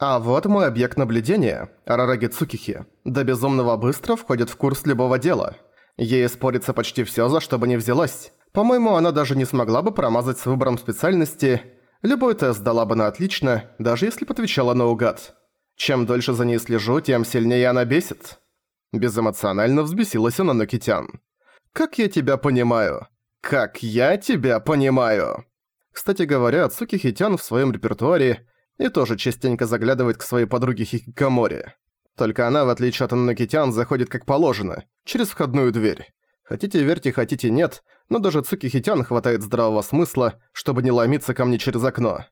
А вот мой объект наблюдения, Арараги Цукихи, до безумного быстро входит в курс любого дела. Ей спорится почти всё, за что бы ни взялась. По-моему, она даже не смогла бы промазать с выбором специальности. Любой тест дала бы на отлично, даже если бы отвечала наугад. Чем дольше за ней слежу, тем сильнее она бесит. Безэмоционально взбесилась она Нокитян. «Как я тебя понимаю? Как я тебя понимаю?» Кстати говоря, Цукихи-тян в своем репертуаре и тоже частенько заглядывает к своей подруге хикикомори. Только она, в отличие от Ононоки-тян, заходит как положено, через входную дверь. Хотите верьте, хотите нет, но даже Цукихи хватает здравого смысла, чтобы не ломиться ко мне через окно.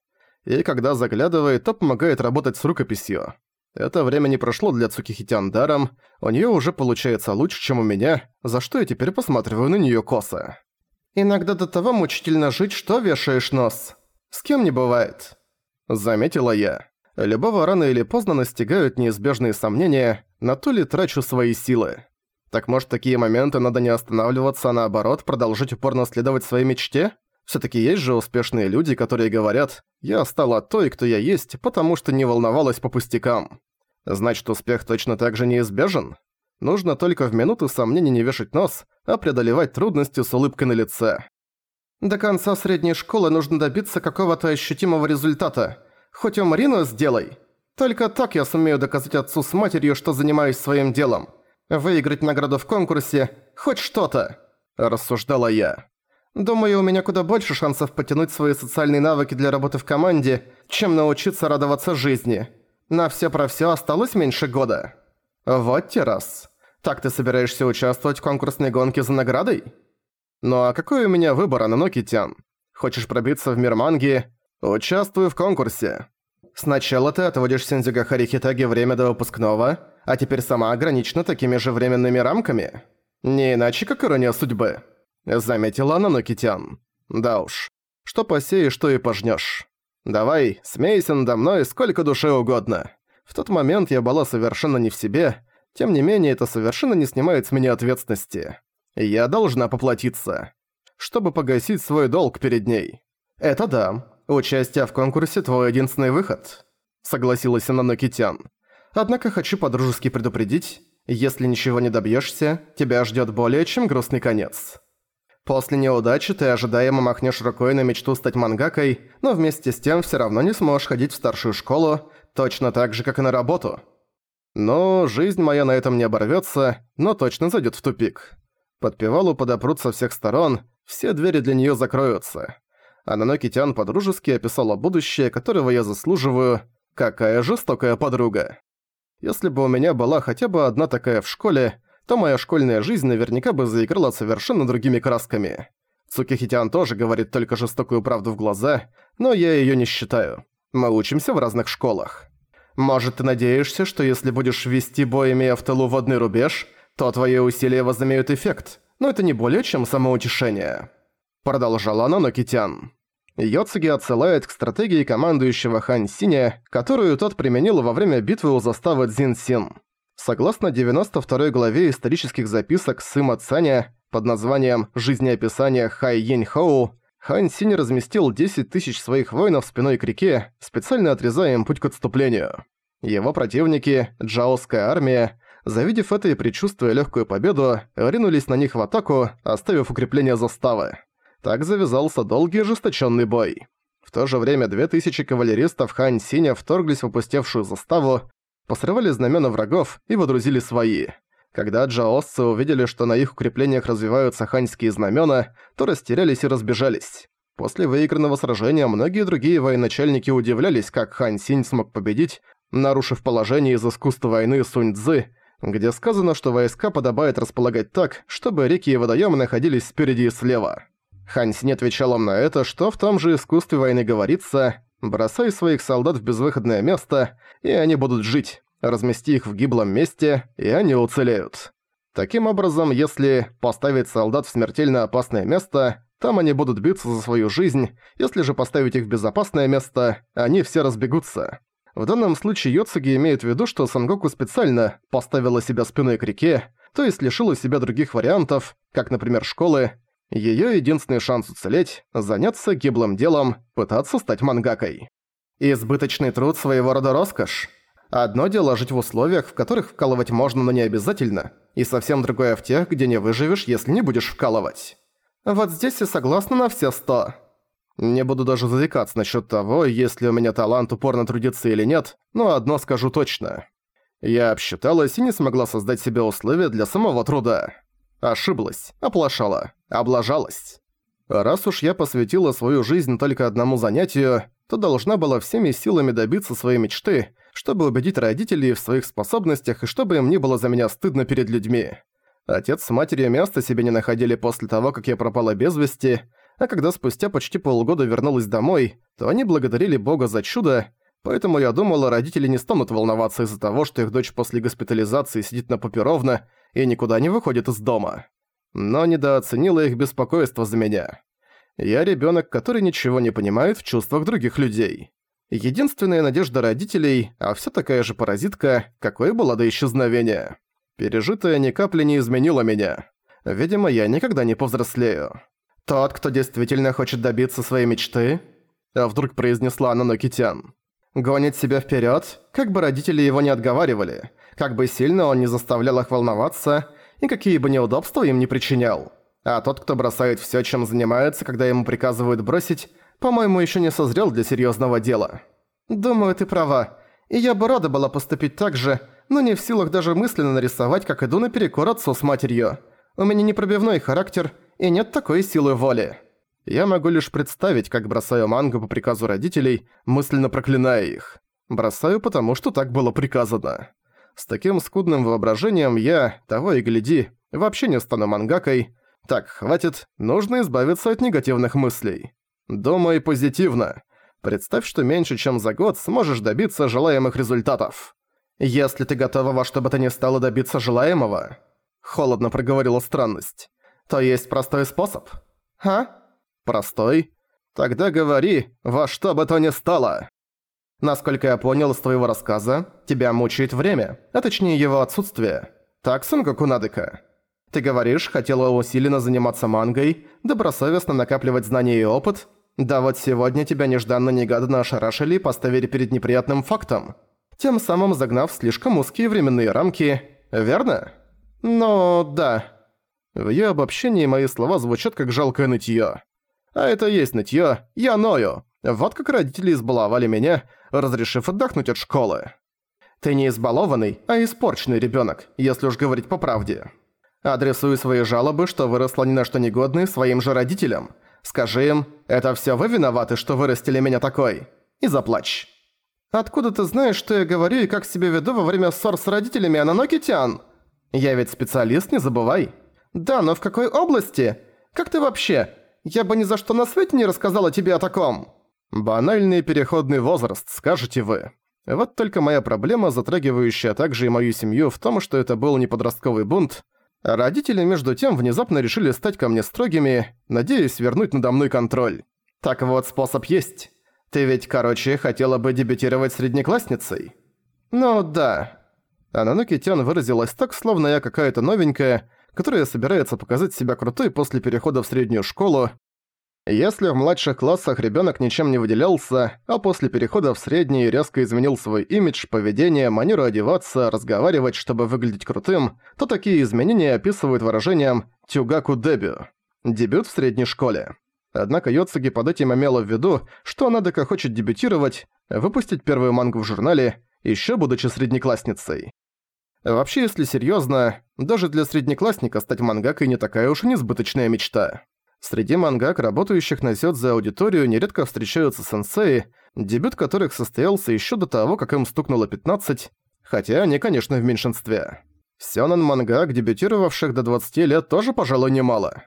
И когда заглядывает, то помогает работать с рукописью. Это время не прошло для Цукихи-тян даром, у неё уже получается лучше, чем у меня, за что я теперь посматриваю на неё косо. Иногда до того мучительно жить, что вешаешь нос. С кем не бывает. Заметила я. Любого рано или поздно настигают неизбежные сомнения, на то ли трачу свои силы. Так может, такие моменты надо не останавливаться, а наоборот, продолжить упорно следовать своей мечте? Всё-таки есть же успешные люди, которые говорят «Я стала той, кто я есть, потому что не волновалась по пустякам». Значит, успех точно так же неизбежен? Нужно только в минуту сомнений не вешать нос, а преодолевать трудности с улыбкой на лице. До конца средней школы нужно добиться какого-то ощутимого результата. Хоть умри, но сделай. Только так я сумею доказать отцу с матерью, что занимаюсь своим делом. Выиграть награду в конкурсе – хоть что-то. Рассуждала я. Думаю, у меня куда больше шансов потянуть свои социальные навыки для работы в команде, чем научиться радоваться жизни. На все про все осталось меньше года. Вот те раз. Так ты собираешься участвовать в конкурсной гонке за наградой? Ну а какой у меня выбор, Ананокитян? Хочешь пробиться в мир манги? Участвуй в конкурсе. Сначала ты отводишь Синдзюга Харихитаги время до выпускного, а теперь сама ограничена такими же временными рамками. Не иначе, как ирония судьбы. Заметила Ананокитян. Да уж. Что посеешь, то и пожнёшь. Давай, смейся надо мной сколько душе угодно. В тот момент я была совершенно не в себе, тем не менее это совершенно не снимает с меня ответственности. Я должна поплатиться. Чтобы погасить свой долг перед ней. Это да, участие в конкурсе твой единственный выход. Согласилась она Нокитян. Однако хочу подружески предупредить, если ничего не добьешься, тебя ждет более чем грустный конец. После неудачи ты ожидаемо махнешь рукой на мечту стать мангакой, но вместе с тем все равно не сможешь ходить в старшую школу, Точно так же, как и на работу. Но жизнь моя на этом не оборвётся, но точно зайдёт в тупик. Подпевалу подопрут со всех сторон, все двери для неё закроются. А Наноки Тян подружески описала будущее, которого я заслуживаю. Какая жестокая подруга. Если бы у меня была хотя бы одна такая в школе, то моя школьная жизнь наверняка бы заиграла совершенно другими красками. Цукихитян тоже говорит только жестокую правду в глаза, но я её не считаю. Мы учимся в разных школах. Может, ты надеешься, что если будешь вести бой, имея в тылу водный рубеж, то твои усилия возымеют эффект, но это не более чем самоутешение. Продолжала Нанокитян. Йоцуги отсылает к стратегии командующего Хань Синя, которую тот применил во время битвы у заставы Цзин Син. Согласно 92 главе исторических записок Сыма Цаня под названием «Жизнеописание Хай Янь Хоу», Хань Синь разместил 10 тысяч своих воинов спиной к реке, специально отрезая им путь к отступлению. Его противники, Джаоская армия, завидев это и предчувствуя легкую победу, ринулись на них в атаку, оставив укрепление заставы. Так завязался долгий ожесточенный бой. В то же время 2000 кавалеристов Хань Синя вторглись в опустевшую заставу, посрывали знамена врагов и водрузили свои. Когда джаосцы увидели, что на их укреплениях развиваются ханьские знамена, то растерялись и разбежались. После выигранного сражения многие другие военачальники удивлялись, как Хань Синь смог победить, нарушив положение из искусства войны Сунь Цзы, где сказано, что войска подобает располагать так, чтобы реки и водоемы находились спереди и слева. Хань Синь отвечал им на это, что в том же искусстве войны говорится «бросай своих солдат в безвыходное место, и они будут жить, размести их в гиблом месте, и они уцелеют. Таким образом, если поставить солдат в смертельно опасное место, там они будут биться за свою жизнь, если же поставить их в безопасное место, они все разбегутся. В данном случае Йоцуги имеет в виду, что Сангоку специально поставила себя спиной к реке, то есть лишила себя других вариантов, как, например, школы. Её единственный шанс уцелеть – заняться гиблым делом, пытаться стать мангакой. Избыточный труд своего рода роскошь. Одно дело жить в условиях, в которых вкалывать можно, но не обязательно, и совсем другое в тех, где не выживешь, если не будешь вкалывать. Вот здесь я согласна на все сто. Не буду даже заикаться насчет того, есть ли у меня талант упорно трудиться или нет, но одно скажу точно. Я обсчиталась и не смогла создать себе условия для самого труда. Ошиблась, оплошала, облажалась. Раз уж я посвятила свою жизнь только одному занятию, то должна была всеми силами добиться своей мечты, чтобы убедить родителей в своих способностях и чтобы им не было за меня стыдно перед людьми. Отец с матерью места себе не находили после того, как я пропала без вести, а когда спустя почти полгода вернулась домой, то они благодарили Бога за чудо, поэтому я думала, родители не станут волноваться из-за того, что их дочь после госпитализации сидит на попе ровно и никуда не выходит из дома. Но недооценила их беспокойство за меня. Я ребёнок, который ничего не понимает в чувствах других людей. Единственная надежда родителей, а всё такая же паразитка, какой была до исчезновения. Пережитое ни капли не изменило меня. Видимо, я никогда не повзрослею. «Тот, кто действительно хочет добиться своей мечты?» А вдруг произнесла она Нокитян. «Гонит себя вперед, как бы родители его не отговаривали, как бы сильно он не заставлял их волноваться, и какие бы неудобства им не причинял. А тот, кто бросает всё, чем занимается, когда ему приказывают бросить, по-моему, ещё не созрел для серьёзного дела. Думаю, ты права. И я бы рада была поступить так же, но не в силах даже мысленно нарисовать, как иду наперекор отцу с матерью. У меня непробивной характер – и нет такой силы воли. Я могу лишь представить, как бросаю мангу по приказу родителей, мысленно проклиная их. Бросаю, потому что так было приказано. С таким скудным воображением я, того и гляди, вообще не стану мангакой. Так, хватит, нужно избавиться от негативных мыслей. Думай позитивно. Представь, что меньше чем за год сможешь добиться желаемых результатов. Если ты готова во что бы то ни стало добиться желаемого, холодно проговорила странность то есть простой способ. А? Простой? Тогда говори, во что бы то ни стало. Насколько я понял из твоего рассказа, тебя мучает время, а точнее его отсутствие. Так, Сунгоку Надека? Ты говоришь, хотела усиленно заниматься мангой, добросовестно накапливать знания и опыт, да вот сегодня тебя нежданно-негаданно ошарашили и поставили перед неприятным фактом, тем самым загнав слишком узкие временные рамки, верно? Ну, да. В её обобщении мои слова звучат как жалкое нытьё. А это есть нытьё, я ною. Вот как родители избаловали меня, разрешив отдохнуть от школы. Ты не избалованный, а испорченный ребёнок, если уж говорить по правде. Адресуй свои жалобы, что выросла ни на что негодной своим же родителям. Скажи им, это всё вы виноваты, что вырастили меня такой. И заплачь. Откуда ты знаешь, что я говорю и как себя веду во время ссор с родителями, Ананокитян? Я ведь специалист, не забывай. «Да, но в какой области? Как ты вообще? Я бы ни за что на свете не рассказала тебе о таком!» «Банальный переходный возраст, скажете вы. Вот только моя проблема, затрагивающая также и мою семью, в том, что это был не подростковый бунт, родители между тем внезапно решили стать ко мне строгими, надеясь вернуть надо мной контроль. Так вот, способ есть. Ты ведь, короче, хотела бы дебютировать среднеклассницей?» «Ну да». Анануки Тян выразилась так, словно я какая-то новенькая, которая собирается показать себя крутой после перехода в среднюю школу. Если в младших классах ребенок ничем не выделялся, а после перехода в средний резко изменил свой имидж, поведение, манеру одеваться, разговаривать, чтобы выглядеть крутым, то такие изменения описывают выражением «тюгаку дебю» – дебют в средней школе. Однако Йоцуги под этим имела в виду, что она Надека хочет дебютировать, выпустить первую мангу в журнале, еще будучи среднеклассницей. Вообще, если серьёзно, даже для среднеклассника стать мангакой не такая уж и несбыточная мечта. Среди мангак, работающих на за аудиторию, нередко встречаются сенсеи, дебют которых состоялся ещё до того, как им стукнуло 15, хотя они, конечно, в меньшинстве. Сёнэн мангак, дебютировавших до 20 лет, тоже, пожалуй, немало.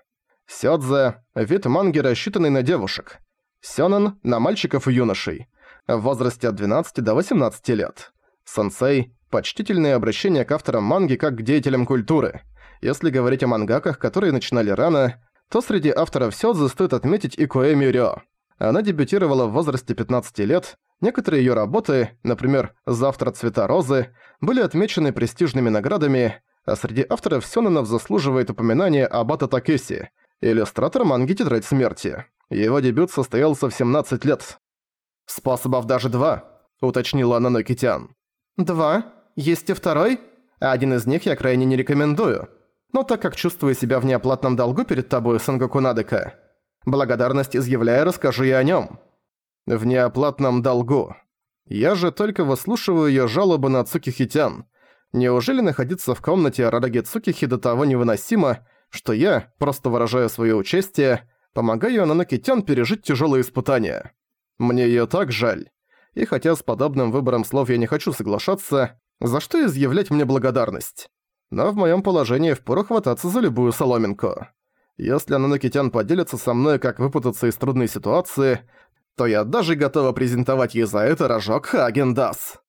Сёдзе – вид манги, рассчитанный на девушек. Сёнэн – на мальчиков и юношей. В возрасте от 12 до 18 лет. Сенсей почтительное обращение к авторам манги как к деятелям культуры. Если говорить о мангаках, которые начинали рано, то среди авторов Сёдзе стоит отметить и Коэми Рё. Она дебютировала в возрасте 15 лет, некоторые её работы, например «Завтра цвета розы», были отмечены престижными наградами, а среди авторов Сёнэнов заслуживает упоминания Абата Такеси, иллюстратор манги «Тетрадь смерти». Его дебют состоялся в 17 лет. «Способов даже два», — уточнила Нанокитян. «Два? Есть и второй? Один из них я крайне не рекомендую. Но так как чувствую себя в неоплатном долгу перед тобой, Сангоку Надека, благодарность изъявляя, расскажу я о нём». «В неоплатном долгу», я же только выслушиваю её жалобы на Цукихитян. Неужели находиться в комнате Арараги Цукихи до того невыносимо, что я, просто выражая своё участие, помогаю Ананокитян пережить тяжёлые испытания? Мне её так жаль. И хотя с подобным выбором слов я не хочу соглашаться, за что изъявлять мне благодарность? Но в моём положении впору хвататься за любую соломинку. Если Ананокитян поделится со мной, как выпутаться из трудной ситуации, то я даже готова презентовать ей за это рожок Хагендас.